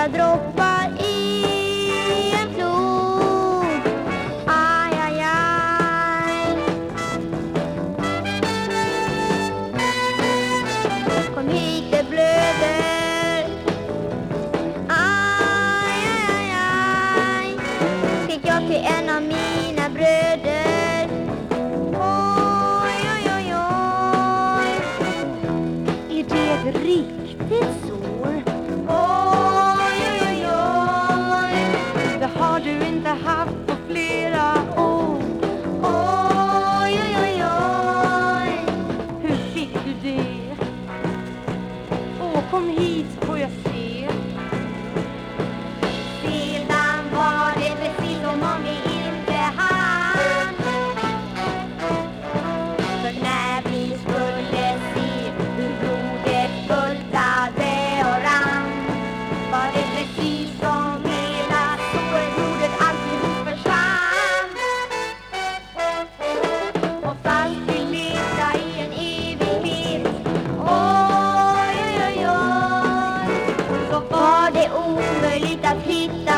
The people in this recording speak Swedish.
några droppar i en flod. Aj, aj, aj. Kom hit, det blöder. Aj, aj, aj. aj! Skrek jag till en av mina bröder. Oj, oj, oj, oj. Är det ett riktigt sår? Rafita.